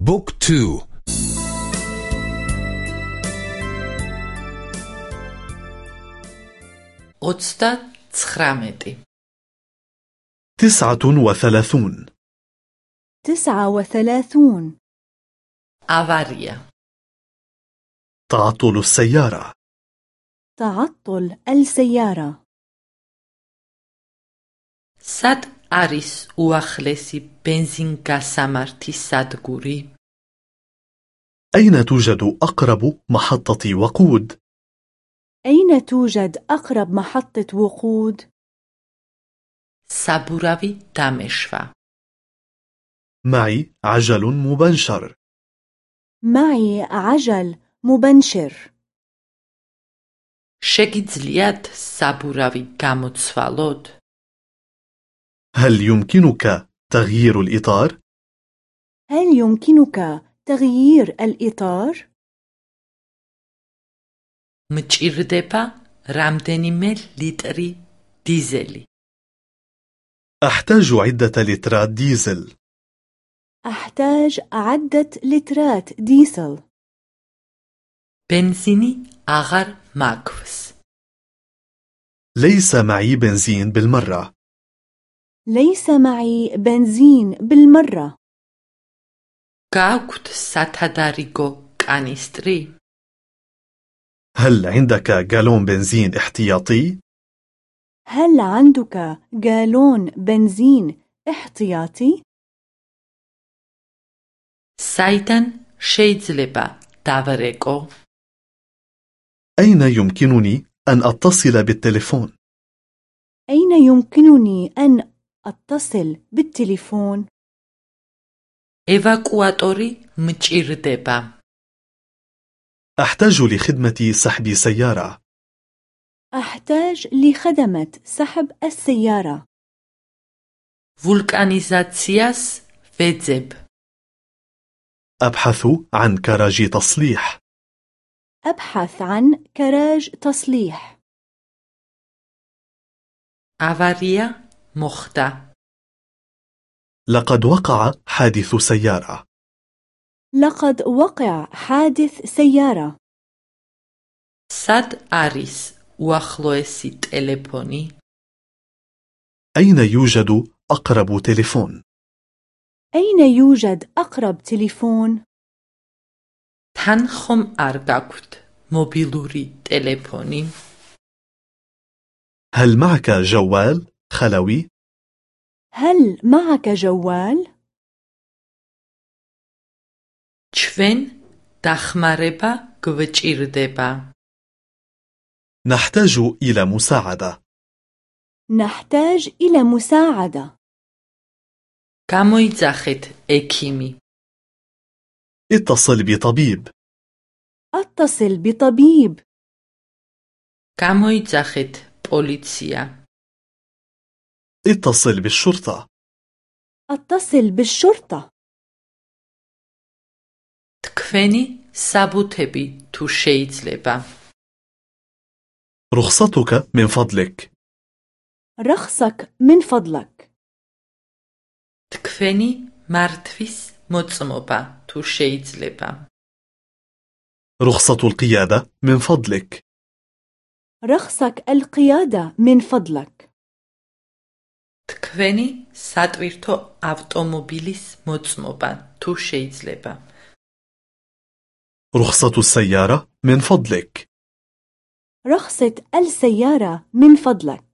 بوك تو. ოცდაცხრამეტი تسعة وثلاثون. تسعة وثلاثون. ავარია تعطل السيارة. تعطل السيارة. سات არის უახლესი ბენზინგასამართი სადგური? أين توجد أقرب محطة وقود؟ أين توجد أقرب محطة وقود؟ საბურავი დამეშვა. معي عجل مبنشر معي عجل مبنشر. შეგიძლიათ საბურავი გამოცვალოთ? هل يمكنك تغيير الإطار؟ هل يمكنك تغيير الإطار؟ მჭირდება რამდენიმე ლიტრი დიზელი. أحتاج عدة لترات ديزل أحتاج عدة لترات ديزل. بنزيني أغار ماكفس ليس معي بنزين بالمرة ليس معي بنزين بالمرة. გააქვთ სათადარიგო კანისტრი? هل عندك جالون بنزين احتياطي؟ هل عندك جالون بنزين احتياطي؟ საიდან შეიძლება დავრეკო? أين يمكنني أن أتصل بالتليفون؟ أين يمكنني أن أتصل بالتليفون؟ ევაკუატორი მჭირდება. أحتاج لخدمة سحب سيارة أحتاج لخدمة سحب السيارة. ვულკანიზაციას ვეძებ. أبحث عن كراج تصليح أبحث عن كراج تصليح. ავარია მოხდა. لقد وقع حادث سيارة لقد وقع حادث سيارة. სად არის უახლოესი ტელეფონი? أين يوجد أقرب تليفون؟ أين يوجد أقرب تليفون؟ თან ხომ არ გაქვთ მობილური ტელეფონი? هل معك جوال خلوي؟ هل معك جوال؟ ჩვენ დახმარება გვჭირდება. نحتاج إلى مساعدة نحتاج إلى مساعدة. გამოიძახეთ ექიმი. اتصل بطبيب أتصل بطبيب. გამოიძახეთ პოლიცია. اتصل بالشرطة أتصل بالشرطة. თქვენი საბუთები თუ შეიძლება. رخصتك من فضلك رخصك من فضلك. თქვენი მართვის მოწმობა თუ შეიძლება. رخصة القيادة من فضلك رخصك القيادة من فضلك. თქვენი სატვირთო ავტომობილის მოწმობა თუ შეიძლება. رخصة السيارة من فضلك رخصة السيارة من فضلك.